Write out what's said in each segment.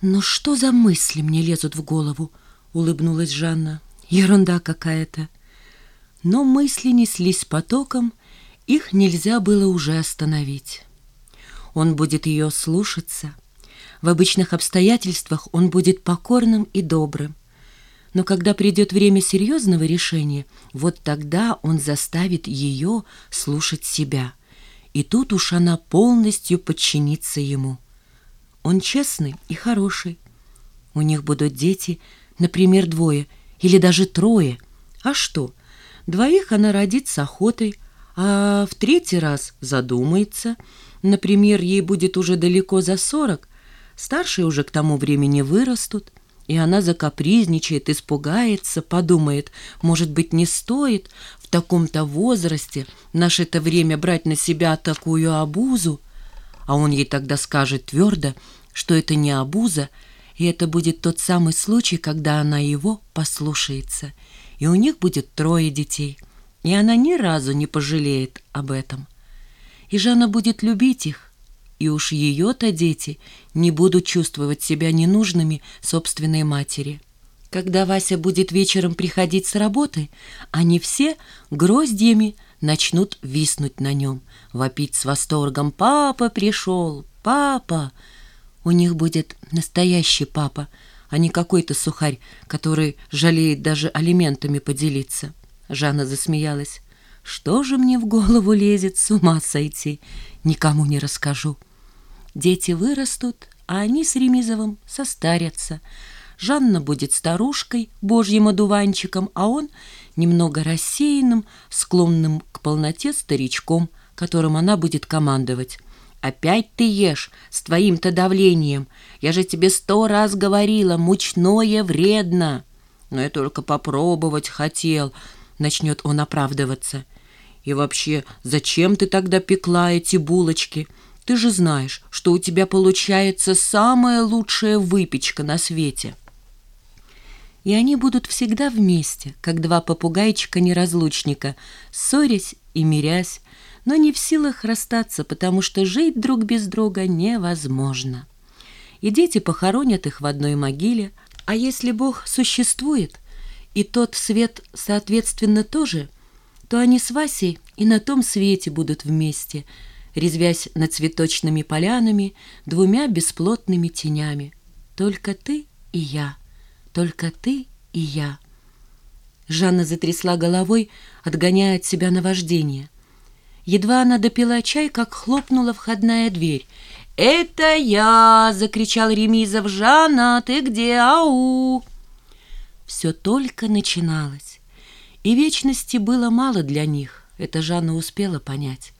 «Ну что за мысли мне лезут в голову?» — улыбнулась Жанна. «Ерунда какая-то». Но мысли неслись потоком, их нельзя было уже остановить. Он будет ее слушаться. В обычных обстоятельствах он будет покорным и добрым. Но когда придет время серьезного решения, вот тогда он заставит ее слушать себя. И тут уж она полностью подчинится ему. Он честный и хороший. У них будут дети, например, двое или даже трое. А что? Двоих она родит с охотой, а в третий раз задумается. Например, ей будет уже далеко за сорок, старшие уже к тому времени вырастут, и она закапризничает, испугается, подумает, может быть, не стоит в таком-то возрасте в наше-то время брать на себя такую обузу, а он ей тогда скажет твердо, что это не обуза, и это будет тот самый случай, когда она его послушается, и у них будет трое детей, и она ни разу не пожалеет об этом. И Жанна будет любить их, и уж ее-то дети не будут чувствовать себя ненужными собственной матери. Когда Вася будет вечером приходить с работы, они все гроздьями начнут виснуть на нем, вопить с восторгом «Папа пришел! Папа!» У них будет настоящий папа, а не какой-то сухарь, который жалеет даже алиментами поделиться. Жанна засмеялась. Что же мне в голову лезет, с ума сойти? Никому не расскажу. Дети вырастут, а они с Ремизовым состарятся. Жанна будет старушкой, божьим одуванчиком, а он немного рассеянным, склонным к полноте старичком, которым она будет командовать. «Опять ты ешь с твоим-то давлением. Я же тебе сто раз говорила, мучное вредно». «Но я только попробовать хотел», — начнет он оправдываться. «И вообще, зачем ты тогда пекла эти булочки? Ты же знаешь, что у тебя получается самая лучшая выпечка на свете». И они будут всегда вместе, как два попугайчика-неразлучника, ссорясь и мирясь, но не в силах расстаться, потому что жить друг без друга невозможно. И дети похоронят их в одной могиле, а если Бог существует, и тот свет, соответственно, тоже, то они с Васей и на том свете будут вместе, резвясь над цветочными полянами двумя бесплотными тенями. Только ты и я, только ты и я. Жанна затрясла головой, отгоняя от себя наваждение. Едва она допила чай, как хлопнула входная дверь. «Это я!» — закричал Ремизов. «Жанна, ты где? Ау!» Все только начиналось. И вечности было мало для них, это Жанна успела понять.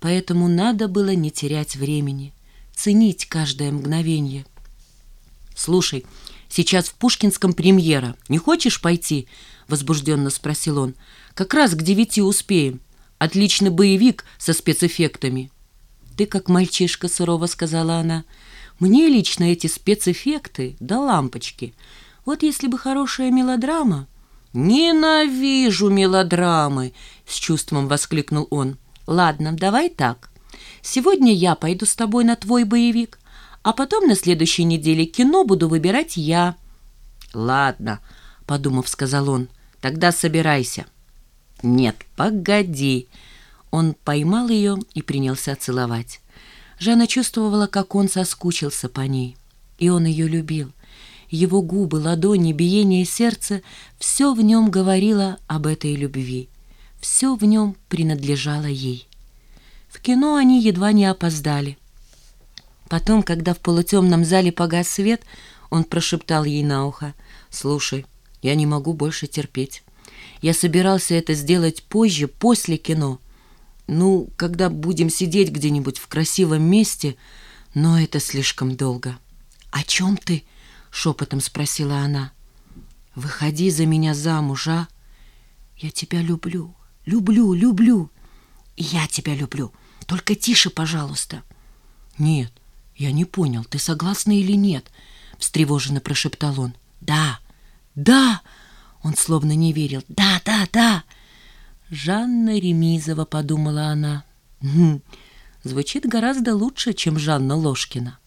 Поэтому надо было не терять времени, ценить каждое мгновение. «Слушай, сейчас в Пушкинском премьера. Не хочешь пойти?» — возбужденно спросил он. «Как раз к девяти успеем». Отличный боевик со спецэффектами. Ты как мальчишка, сурово сказала она. Мне лично эти спецэффекты да лампочки. Вот если бы хорошая мелодрама... «Ненавижу мелодрамы!» — с чувством воскликнул он. «Ладно, давай так. Сегодня я пойду с тобой на твой боевик, а потом на следующей неделе кино буду выбирать я». «Ладно», — подумав, сказал он, — «тогда собирайся». «Нет, погоди!» Он поймал ее и принялся целовать. Жанна чувствовала, как он соскучился по ней. И он ее любил. Его губы, ладони, биение сердца — все в нем говорило об этой любви. Все в нем принадлежало ей. В кино они едва не опоздали. Потом, когда в полутемном зале погас свет, он прошептал ей на ухо, «Слушай, я не могу больше терпеть. Я собирался это сделать позже, после кино. Ну, когда будем сидеть где-нибудь в красивом месте, но это слишком долго. «О чем ты?» — шепотом спросила она. «Выходи за меня замуж, а? Я тебя люблю, люблю, люблю. И я тебя люблю. Только тише, пожалуйста». «Нет, я не понял, ты согласна или нет?» — встревоженно прошептал он. «Да, да!» Он словно не верил. «Да, да, да!» «Жанна Ремизова», — подумала она. «Хм, звучит гораздо лучше, чем Жанна Ложкина».